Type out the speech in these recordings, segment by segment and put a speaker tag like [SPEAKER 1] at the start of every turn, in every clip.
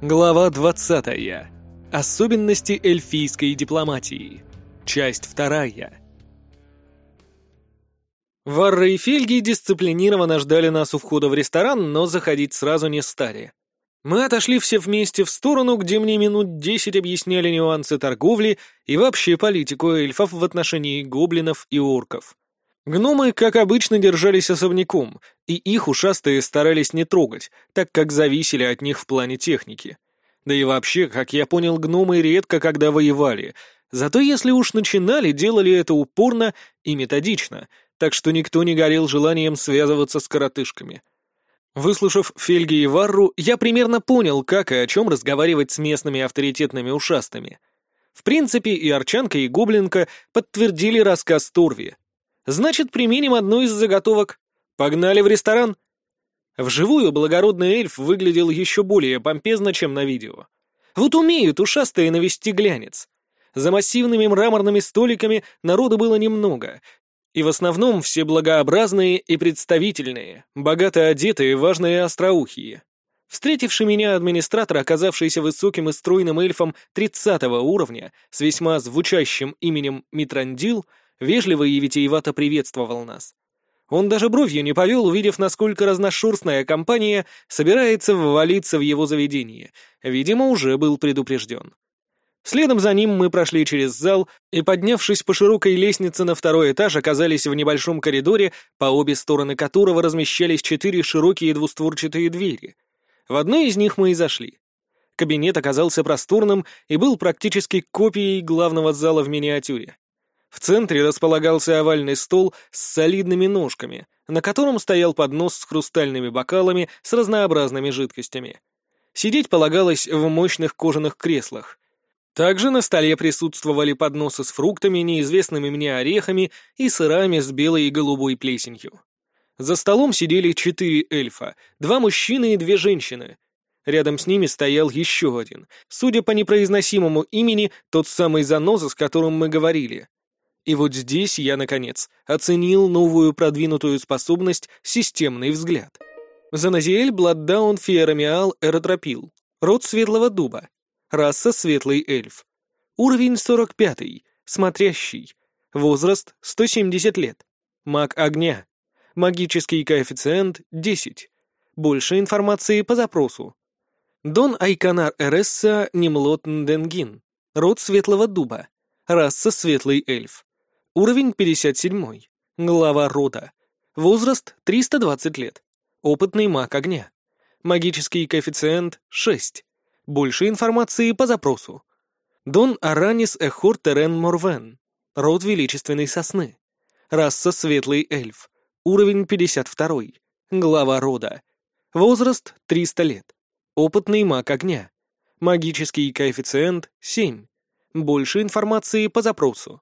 [SPEAKER 1] Глава 20. Особенности эльфийской дипломатии. Часть вторая. Варра и Фельги дисциплинированно ждали нас у входа в ресторан, но заходить сразу не стали. Мы отошли все вместе в сторону, где мне минут десять объясняли нюансы торговли и вообще политику эльфов в отношении гоблинов и орков. Гномы, как обычно, держались особняком, и их ушастые старались не трогать, так как зависели от них в плане техники. Да и вообще, как я понял, гномы редко когда воевали, зато если уж начинали, делали это упорно и методично, так что никто не горел желанием связываться с коротышками. Выслушав Фельги и Варру, я примерно понял, как и о чем разговаривать с местными авторитетными ушастыми. В принципе, и Арчанка, и Гоблинка подтвердили рассказ Торви — Значит, применим одну из заготовок. Погнали в ресторан. Вживую благородный эльф выглядел еще более помпезно, чем на видео. Вот умеют ушастые навести глянец. За массивными мраморными столиками народу было немного, и в основном все благообразные и представительные, богато одетые, важные остроухие. Встретивший меня администратор, оказавшийся высоким и стройным эльфом 30 уровня, с весьма звучащим именем Митрандил, вежливо и витиевато приветствовал нас. Он даже бровью не повел, увидев, насколько разношерстная компания собирается ввалиться в его заведение. Видимо, уже был предупрежден. Следом за ним мы прошли через зал и, поднявшись по широкой лестнице на второй этаж, оказались в небольшом коридоре, по обе стороны которого размещались четыре широкие двустворчатые двери. В одной из них мы и зашли. Кабинет оказался просторным и был практически копией главного зала в миниатюре. В центре располагался овальный стол с солидными ножками, на котором стоял поднос с хрустальными бокалами с разнообразными жидкостями. Сидеть полагалось в мощных кожаных креслах. Также на столе присутствовали подносы с фруктами, неизвестными мне орехами и сырами с белой и голубой плесенью. За столом сидели четыре эльфа, два мужчины и две женщины. Рядом с ними стоял еще один, судя по непроизносимому имени, тот самый заноза, с которым мы говорили. И вот здесь я, наконец, оценил новую продвинутую способность «Системный взгляд». Заназиэль Бладдаун Фиерамиал Эротропил. Род Светлого Дуба. Раса Светлый Эльф. Уровень 45. Смотрящий. Возраст 170 лет. Маг огня. Магический коэффициент 10. Больше информации по запросу. Дон Айканар Эресса Немлот Нденгин. Род Светлого Дуба. Раса Светлый Эльф. Уровень 57. Глава рода. Возраст 320 лет. Опытный маг огня. Магический коэффициент 6. Больше информации по запросу. Дон Аранис Эхор Терен Морвен. Род величественной сосны. Раса светлый эльф. Уровень 52. Глава рода. Возраст 300 лет. Опытный маг огня. Магический коэффициент 7. Больше информации по запросу.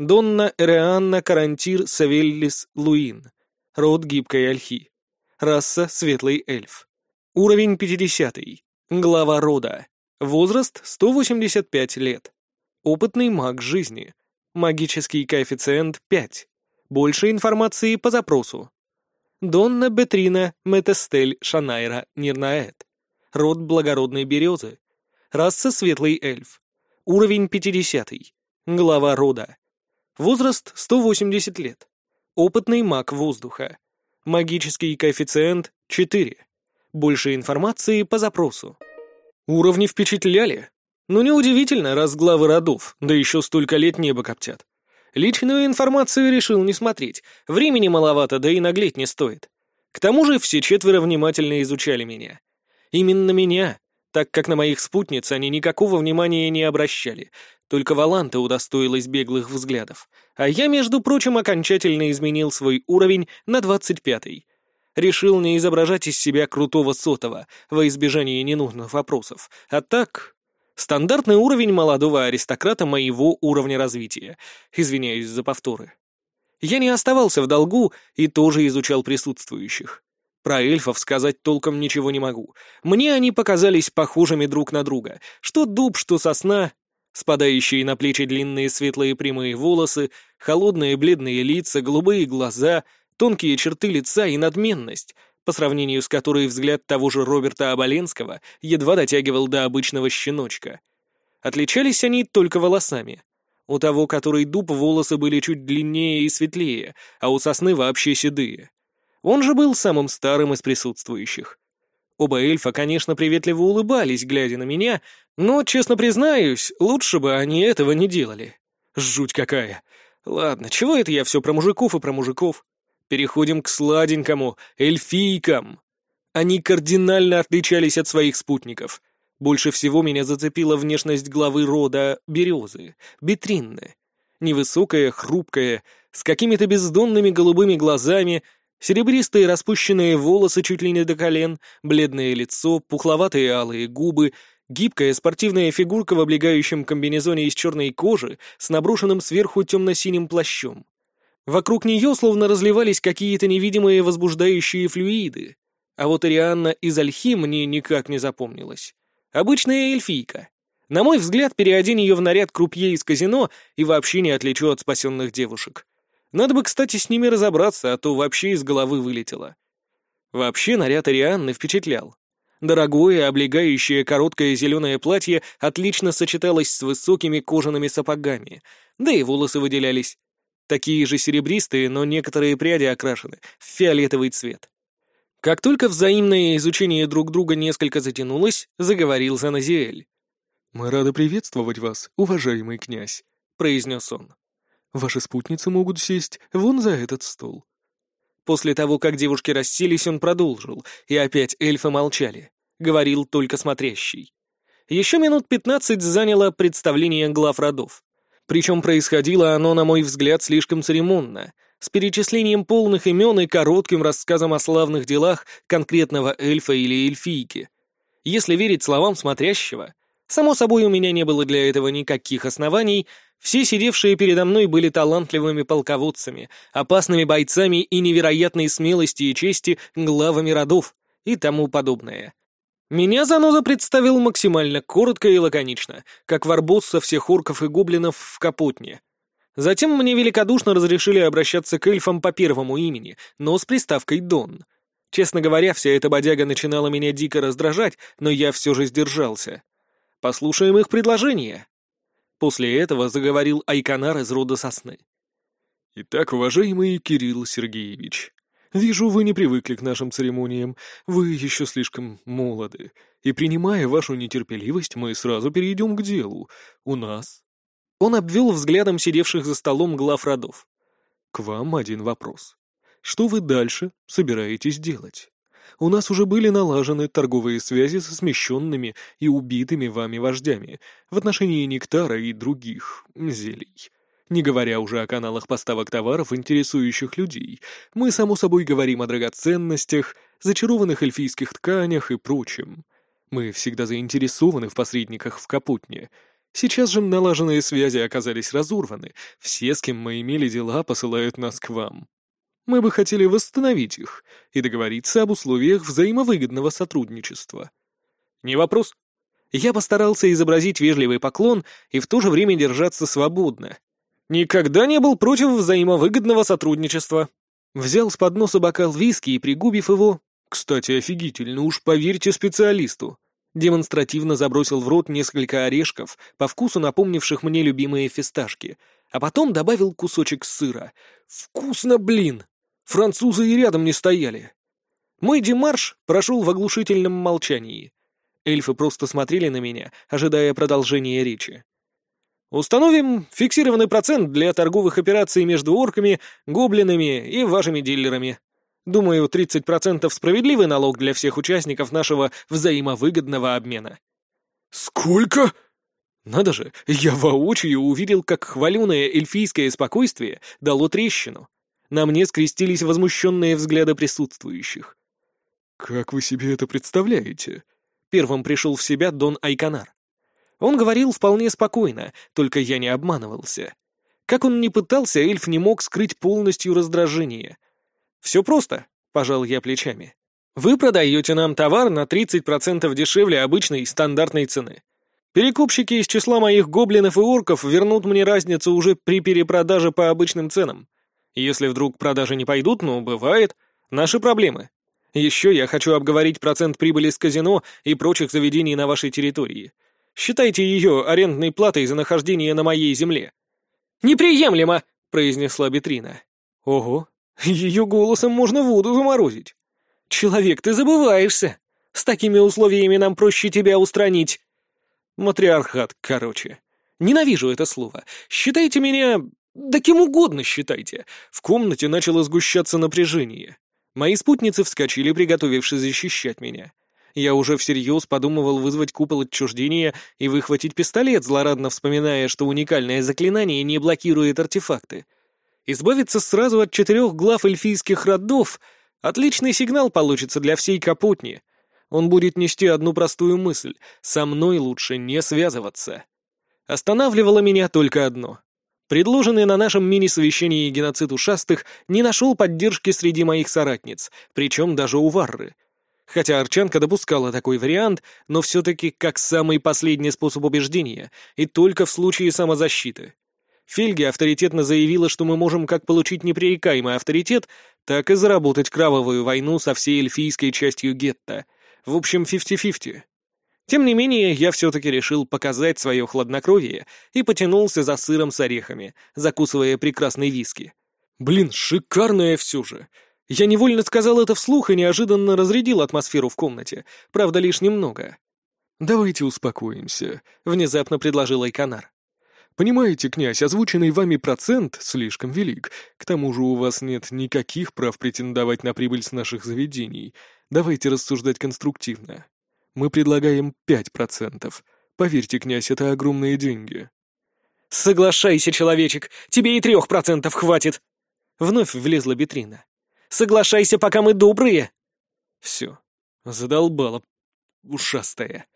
[SPEAKER 1] Донна Эреанна Карантир Савеллис Луин. Род гибкой ольхи. Раса светлый эльф. Уровень 50. Глава рода. Возраст 185 лет. Опытный маг жизни. Магический коэффициент 5. Больше информации по запросу. Донна Бетрина Метестель Шанайра Нирнаэт. Род благородной березы. Раса светлый эльф. Уровень 50. Глава рода. Возраст 180 лет. Опытный маг воздуха. Магический коэффициент 4. Больше информации по запросу. Уровни впечатляли. Но неудивительно, раз главы родов, да еще столько лет небо коптят. Личную информацию решил не смотреть. Времени маловато, да и наглеть не стоит. К тому же все четверо внимательно изучали меня. Именно меня, так как на моих спутниц они никакого внимания не обращали, только Валанта удостоилась беглых взглядов, а я, между прочим, окончательно изменил свой уровень на двадцать пятый. Решил не изображать из себя крутого сотого во избежание ненужных вопросов, а так... Стандартный уровень молодого аристократа моего уровня развития. Извиняюсь за повторы. Я не оставался в долгу и тоже изучал присутствующих. Про эльфов сказать толком ничего не могу. Мне они показались похожими друг на друга. Что дуб, что сосна. Спадающие на плечи длинные светлые прямые волосы, холодные бледные лица, голубые глаза, тонкие черты лица и надменность. по сравнению с которой взгляд того же Роберта Оболенского едва дотягивал до обычного щеночка. Отличались они только волосами. У того, который дуб, волосы были чуть длиннее и светлее, а у сосны вообще седые. Он же был самым старым из присутствующих. Оба эльфа, конечно, приветливо улыбались, глядя на меня, но, честно признаюсь, лучше бы они этого не делали. Жуть какая. Ладно, чего это я все про мужиков и про мужиков? Переходим к сладенькому, эльфийкам. Они кардинально отличались от своих спутников. Больше всего меня зацепила внешность главы рода Березы, Бетринны. Невысокая, хрупкая, с какими-то бездонными голубыми глазами, серебристые распущенные волосы чуть ли не до колен, бледное лицо, пухловатые алые губы, гибкая спортивная фигурка в облегающем комбинезоне из черной кожи с наброшенным сверху темно-синим плащом. Вокруг нее словно разливались какие-то невидимые возбуждающие флюиды. А вот Арианна из Альхи мне никак не запомнилась. Обычная эльфийка. На мой взгляд, переодень ее в наряд крупье из казино и вообще не отличу от спасенных девушек. Надо бы, кстати, с ними разобраться, а то вообще из головы вылетело. Вообще наряд Арианны впечатлял. Дорогое, облегающее короткое зеленое платье отлично сочеталось с высокими кожаными сапогами, да и волосы выделялись. Такие же серебристые, но некоторые пряди окрашены в фиолетовый цвет. Как только взаимное изучение друг друга несколько затянулось, заговорил Заназиэль.
[SPEAKER 2] «Мы рады приветствовать вас, уважаемый князь», — произнес он. «Ваши спутницы могут сесть вон за этот стол».
[SPEAKER 1] После того, как девушки расселись, он продолжил, и опять эльфы молчали. Говорил только смотрящий. Еще минут пятнадцать заняло представление глав родов. Причем происходило оно, на мой взгляд, слишком церемонно, с перечислением полных имен и коротким рассказом о славных делах конкретного эльфа или эльфийки. Если верить словам смотрящего, само собой у меня не было для этого никаких оснований, все сидевшие передо мной были талантливыми полководцами, опасными бойцами и невероятной смелости и чести главами родов и тому подобное. Меня заноза представил максимально коротко и лаконично, как варбос со всех орков и гоблинов в Капотне. Затем мне великодушно разрешили обращаться к эльфам по первому имени, но с приставкой «Дон». Честно говоря, вся эта бодяга начинала меня дико раздражать, но я все же сдержался. Послушаем их предложение. После этого заговорил Айканар из рода сосны.
[SPEAKER 2] «Итак, уважаемый Кирилл Сергеевич, Вижу, вы не привыкли к нашим церемониям, вы еще слишком молоды. И принимая вашу нетерпеливость, мы сразу перейдем к делу. У нас...»
[SPEAKER 1] Он обвел взглядом сидевших за столом глав родов.
[SPEAKER 2] «К вам один вопрос. Что вы дальше собираетесь делать? У нас уже были налажены торговые связи со смещенными и убитыми вами вождями в отношении нектара и других зелий. Не говоря уже о каналах поставок товаров, интересующих людей, мы, само собой, говорим о драгоценностях, зачарованных эльфийских тканях и прочем. Мы всегда заинтересованы в посредниках в Капутне. Сейчас же налаженные связи оказались разорваны, все, с кем мы имели дела, посылают нас к вам. Мы бы хотели восстановить их и договориться об условиях взаимовыгодного сотрудничества.
[SPEAKER 1] Не вопрос. Я постарался изобразить вежливый поклон и в то же время держаться свободно, Никогда не был против взаимовыгодного сотрудничества. Взял с подноса бокал виски и, пригубив его, кстати, офигительно, уж поверьте специалисту, демонстративно забросил в рот несколько орешков, по вкусу напомнивших мне любимые фисташки, а потом добавил кусочек сыра. Вкусно, блин! Французы и рядом не стояли. Мой демарш прошел в оглушительном молчании. Эльфы просто смотрели на меня, ожидая продолжения речи. Установим фиксированный процент для торговых операций между орками, гоблинами и вашими дилерами. Думаю, 30% справедливый налог для всех участников нашего взаимовыгодного обмена.
[SPEAKER 2] Сколько?
[SPEAKER 1] Надо же, я воочию увидел, как хваленое эльфийское спокойствие дало трещину. На мне скрестились возмущенные взгляды присутствующих.
[SPEAKER 2] «Как вы себе это представляете?»
[SPEAKER 1] Первым пришел в себя Дон Айканар. Он говорил вполне спокойно, только я не обманывался. Как он ни пытался, эльф не мог скрыть полностью раздражение. «Все просто», — пожал я плечами. «Вы продаете нам товар на 30% дешевле обычной стандартной цены. Перекупщики из числа моих гоблинов и орков вернут мне разницу уже при перепродаже по обычным ценам. Если вдруг продажи не пойдут, ну, бывает, наши проблемы. Еще я хочу обговорить процент прибыли с казино и прочих заведений на вашей территории. Считайте ее арендной платой за нахождение на моей земле». «Неприемлемо!» — произнесла Бетрина. «Ого, ее голосом можно воду заморозить. Человек, ты забываешься. С такими условиями нам проще тебя устранить». Матриархат, короче. Ненавижу это слово. Считайте меня... Да кем угодно считайте. В комнате начало сгущаться напряжение. Мои спутницы вскочили, приготовившись защищать меня. Я уже всерьез подумывал вызвать купол отчуждения и выхватить пистолет, злорадно вспоминая, что уникальное заклинание не блокирует артефакты. Избавиться сразу от четырех глав эльфийских родов — отличный сигнал получится для всей Капутни. Он будет нести одну простую мысль — со мной лучше не связываться. Останавливало меня только одно. Предложенный на нашем мини-совещании геноцид ушастых не нашел поддержки среди моих соратниц, причем даже у Варры. Хотя Арчанка допускала такой вариант, но все-таки как самый последний способ убеждения, и только в случае самозащиты. Фельги авторитетно заявила, что мы можем как получить непререкаемый авторитет, так и заработать кровавую войну со всей эльфийской частью гетто. В общем, фифти-фифти. Тем не менее, я все-таки решил показать свое хладнокровие и потянулся за сыром с орехами, закусывая прекрасный виски. Блин, шикарное все же. Я невольно сказал это вслух и неожиданно разрядил атмосферу в комнате, правда, лишь немного.
[SPEAKER 2] «Давайте успокоимся», — внезапно предложил Айканар. «Понимаете, князь, озвученный вами процент слишком велик. К тому же у вас нет никаких прав претендовать на прибыль с наших заведений. Давайте рассуждать конструктивно. Мы предлагаем пять процентов. Поверьте, князь, это огромные деньги».
[SPEAKER 1] «Соглашайся, человечек, тебе и трех процентов хватит!» Вновь влезла Бетрина. «Соглашайся, пока мы добрые!» Все, задолбала ушастая.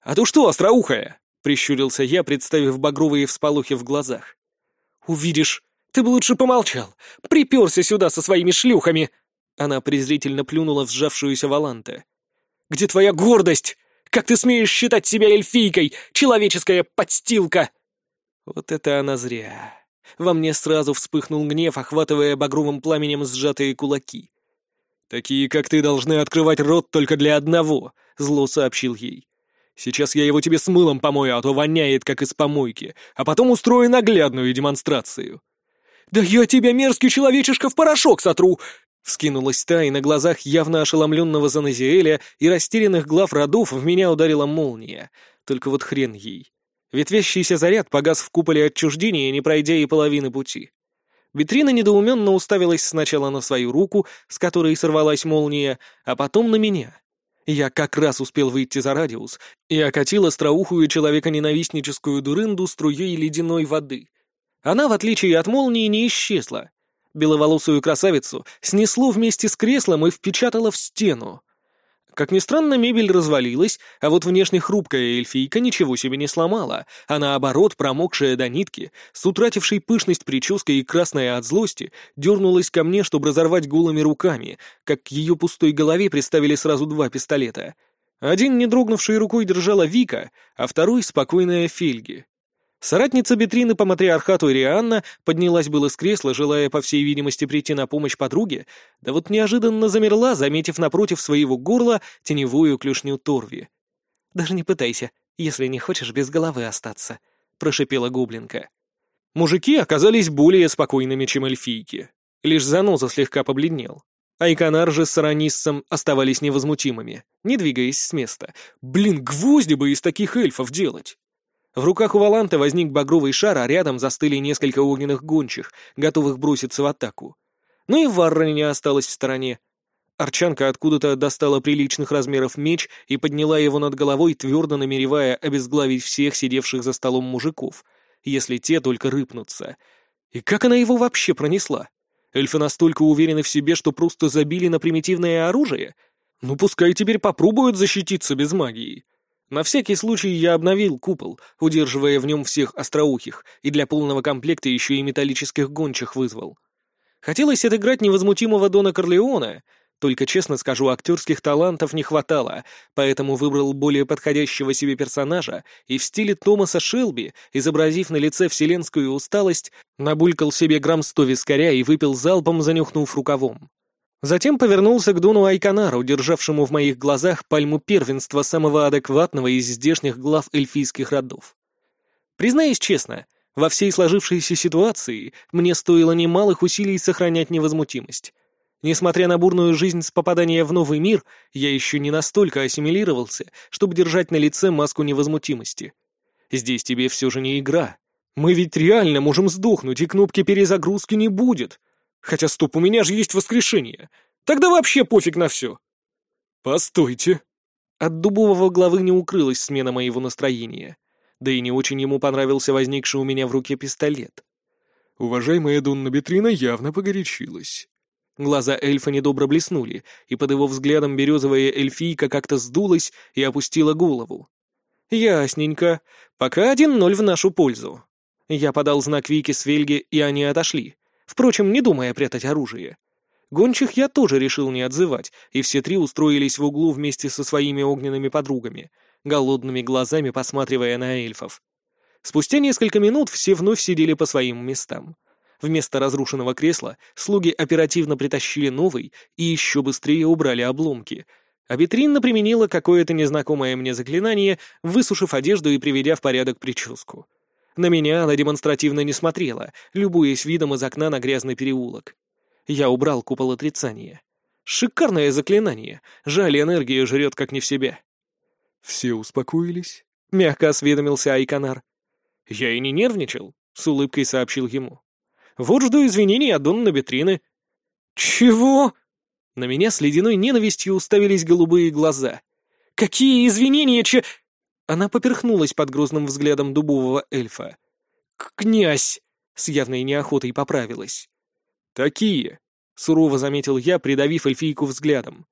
[SPEAKER 1] «А то что, остроухая?» — прищурился я, представив багровые всполохи в глазах. «Увидишь, ты бы лучше помолчал. Приперся сюда со своими шлюхами!» Она презрительно плюнула в сжавшуюся Валанте. Где твоя гордость? Как ты смеешь считать себя эльфийкой, человеческая подстилка?» Вот это она зря. Во мне сразу вспыхнул гнев, охватывая багровым пламенем сжатые кулаки. «Такие, как ты, должны открывать рот только для одного», — зло сообщил ей. «Сейчас я его тебе с мылом помою, а то воняет, как из помойки, а потом устрою наглядную демонстрацию». «Да я тебя, мерзкий человечишка, в порошок сотру! Вскинулась та, и на глазах явно ошеломленного Заназиэля и растерянных глав родов в меня ударила молния. Только вот хрен ей. Ветвящийся заряд погас в куполе отчуждения, не пройдя и половины пути. Витрина недоуменно уставилась сначала на свою руку, с которой сорвалась молния, а потом на меня. Я как раз успел выйти за радиус и окатил остроухую человеконенавистническую дурынду струей ледяной воды. Она, в отличие от молнии, не исчезла, Беловолосую красавицу снесло вместе с креслом и впечатало в стену. Как ни странно, мебель развалилась, а вот внешне хрупкая эльфийка ничего себе не сломала, а наоборот, промокшая до нитки, с утратившей пышность прической и красная от злости, дернулась ко мне, чтобы разорвать голыми руками, как к ее пустой голове приставили сразу два пистолета. Один, не дрогнувшей рукой, держала Вика, а второй — спокойная Фельги. Соратница Бетрины по матриархату Ирианна поднялась было с кресла, желая, по всей видимости, прийти на помощь подруге, да вот неожиданно замерла, заметив напротив своего горла теневую клюшню Торви. «Даже не пытайся, если не хочешь без головы остаться», — прошипела гоблинка. Мужики оказались более спокойными, чем эльфийки. Лишь заноза слегка побледнел. Айканар же с Араниссом оставались невозмутимыми, не двигаясь с места. Блин, гвозди бы из таких эльфов делать! В руках у Валанта возник багровый шар, а рядом застыли несколько огненных гончих, готовых броситься в атаку. Ну и Варра не осталась в стороне. Арчанка откуда-то достала приличных размеров меч и подняла его над головой, твердо намеревая обезглавить всех сидевших за столом мужиков, если те только рыпнутся. И как она его вообще пронесла? Эльфы настолько уверены в себе, что просто забили на примитивное оружие? Ну пускай теперь попробуют защититься без магии. На всякий случай я обновил купол, удерживая в нем всех остроухих, и для полного комплекта еще и металлических гончих вызвал. Хотелось отыграть невозмутимого Дона Корлеона, только, честно скажу, актерских талантов не хватало, поэтому выбрал более подходящего себе персонажа и в стиле Томаса Шелби, изобразив на лице вселенскую усталость, набулькал себе грамм сто вискаря и выпил залпом, занюхнув рукавом. Затем повернулся к Дону Айканару, державшему в моих глазах пальму первенства самого адекватного из здешних глав эльфийских родов. Признаюсь честно, во всей сложившейся ситуации мне стоило немалых усилий сохранять невозмутимость. Несмотря на бурную жизнь с попадания в новый мир, я еще не настолько ассимилировался, чтобы держать на лице маску невозмутимости. Здесь тебе все же не игра. Мы ведь реально можем сдохнуть, и кнопки перезагрузки не будет. Хотя стоп, у меня же есть воскрешение. Тогда вообще пофиг на все.
[SPEAKER 2] Постойте.
[SPEAKER 1] От дубового главы не укрылась смена моего настроения. Да и не очень ему понравился возникший у меня в руке пистолет.
[SPEAKER 2] Уважаемая Донна Бетрина явно погорячилась.
[SPEAKER 1] Глаза эльфа недобро блеснули, и под его взглядом березовая эльфийка как-то сдулась и опустила голову. «Ясненько. Пока один ноль в нашу пользу». Я подал знак Вики с Вельги, и они отошли, впрочем, не думая прятать оружие. Гончих я тоже решил не отзывать, и все три устроились в углу вместе со своими огненными подругами, голодными глазами посматривая на эльфов. Спустя несколько минут все вновь сидели по своим местам. Вместо разрушенного кресла слуги оперативно притащили новый и еще быстрее убрали обломки. А Бетринна применила какое-то незнакомое мне заклинание, высушив одежду и приведя в порядок прическу. На меня она демонстративно не смотрела, любуясь видом из окна на грязный переулок. Я убрал купол отрицания. Шикарное заклинание. Жаль, энергия жрет как не в себя.
[SPEAKER 2] «Все успокоились?»
[SPEAKER 1] — мягко осведомился Айканар. «Я и не нервничал», — с улыбкой сообщил ему. Вот жду извинений от Донны Бетрины». «Чего?» На меня с ледяной ненавистью уставились голубые глаза. «Какие извинения, че...» Она поперхнулась под грозным взглядом дубового эльфа. «Князь!» — с явной неохотой поправилась.
[SPEAKER 2] «Такие!» — сурово заметил я, придавив эльфийку взглядом.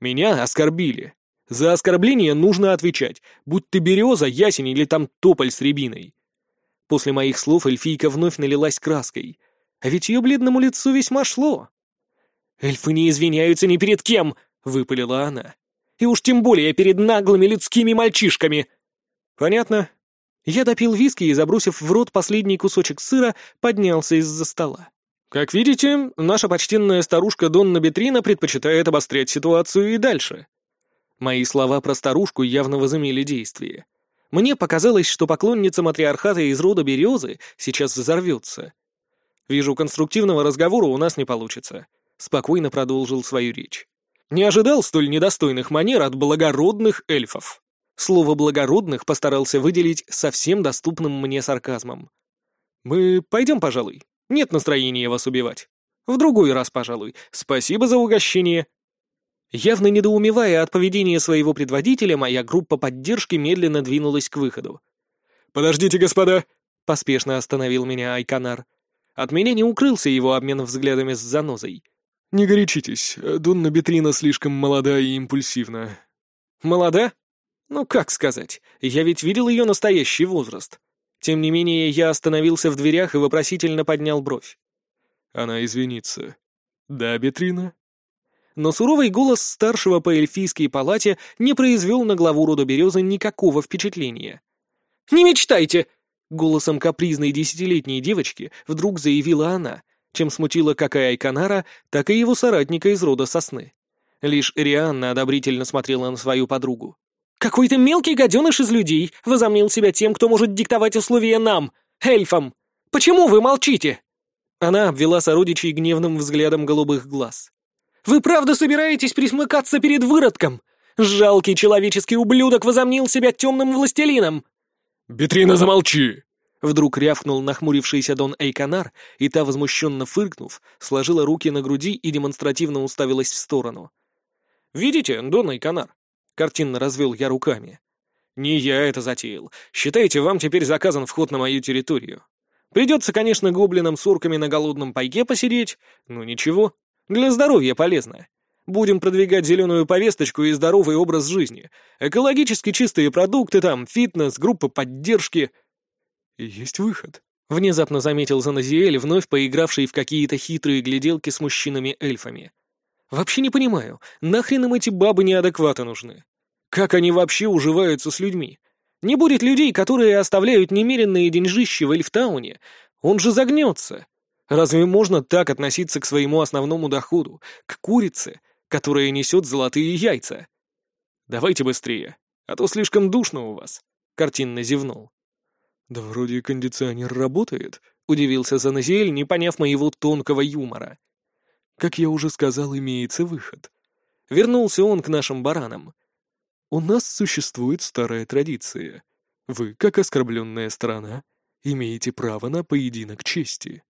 [SPEAKER 2] «Меня оскорбили. За оскорбление нужно отвечать, будь ты береза, ясень или там тополь с рябиной».
[SPEAKER 1] После моих слов эльфийка вновь налилась краской. А ведь ее бледному лицу весьма шло. «Эльфы не извиняются ни перед кем!» — выпалила она. «И уж тем более перед наглыми людскими мальчишками!» «Понятно». Я допил виски и, забросив в рот последний кусочек сыра, поднялся из-за стола. «Как видите, наша почтенная старушка Донна Бетрина предпочитает обострять ситуацию и дальше». Мои слова про старушку явно возымели действие. Мне показалось, что поклонница матриархата из рода Березы сейчас взорвется. «Вижу, конструктивного разговора у нас не получится», — спокойно продолжил свою речь. «Не ожидал столь недостойных манер от благородных эльфов». Слово «благородных» постарался выделить совсем доступным мне сарказмом. «Мы пойдем, пожалуй. Нет настроения вас убивать. В другой раз, пожалуй. Спасибо за угощение». Явно недоумевая от поведения своего предводителя, моя группа поддержки медленно двинулась к выходу.
[SPEAKER 2] «Подождите, господа!»
[SPEAKER 1] — поспешно остановил меня Айканар. От меня не укрылся его обмен взглядами с занозой.
[SPEAKER 2] «Не горячитесь, Донна Бетрина слишком молода и импульсивна».
[SPEAKER 1] «Молода? Ну, как сказать, я ведь видел ее настоящий возраст. Тем не менее, я остановился в дверях и вопросительно поднял бровь.
[SPEAKER 2] Она извинится. Да, Бетрина?»
[SPEAKER 1] Но суровый голос старшего по эльфийской палате не произвел на главу рода Березы никакого впечатления. «Не мечтайте!» Голосом капризной десятилетней девочки вдруг заявила она, чем смутила как и Айканара, так и его соратника из рода сосны. Лишь Рианна одобрительно смотрела на свою подругу. «Какой-то мелкий гаденыш из людей возомнил себя тем, кто может диктовать условия нам, эльфам! Почему вы молчите?» Она обвела сородичей гневным взглядом голубых глаз. «Вы правда собираетесь присмыкаться перед выродком? Жалкий человеческий ублюдок возомнил себя темным властелином!»
[SPEAKER 2] «Бетрина, замолчи!»
[SPEAKER 1] Вдруг рявкнул нахмурившийся Дон Эйконар, и та, возмущенно фыркнув, сложила руки на груди и демонстративно уставилась в сторону. «Видите, Дон Эйконар?» — картинно развел я руками. «Не я это затеял. Считайте, вам теперь заказан вход на мою территорию. Придется, конечно, гоблинам с урками на голодном пайке посидеть, но ничего, для здоровья полезно. Будем продвигать зеленую повесточку и здоровый образ жизни. Экологически чистые продукты там, фитнес, группа поддержки.
[SPEAKER 2] Есть выход.
[SPEAKER 1] Внезапно заметил Заназиэль, вновь поигравший в какие-то хитрые гляделки с мужчинами-эльфами. Вообще не понимаю, нахрен им эти бабы неадекваты нужны? Как они вообще уживаются с людьми? Не будет людей, которые оставляют немеренные деньжищи в Эльфтауне. Он же загнется. Разве можно так относиться к своему основному доходу, к курице, которая несет золотые яйца? Давайте быстрее, а то слишком душно у вас, — картинно зевнул.
[SPEAKER 2] Да вроде кондиционер работает, — удивился
[SPEAKER 1] Заназиэль, не поняв моего тонкого юмора.
[SPEAKER 2] Как я уже сказал, имеется выход.
[SPEAKER 1] Вернулся он к нашим баранам.
[SPEAKER 2] У нас существует старая традиция. Вы, как оскорбленная страна, имеете право на поединок чести.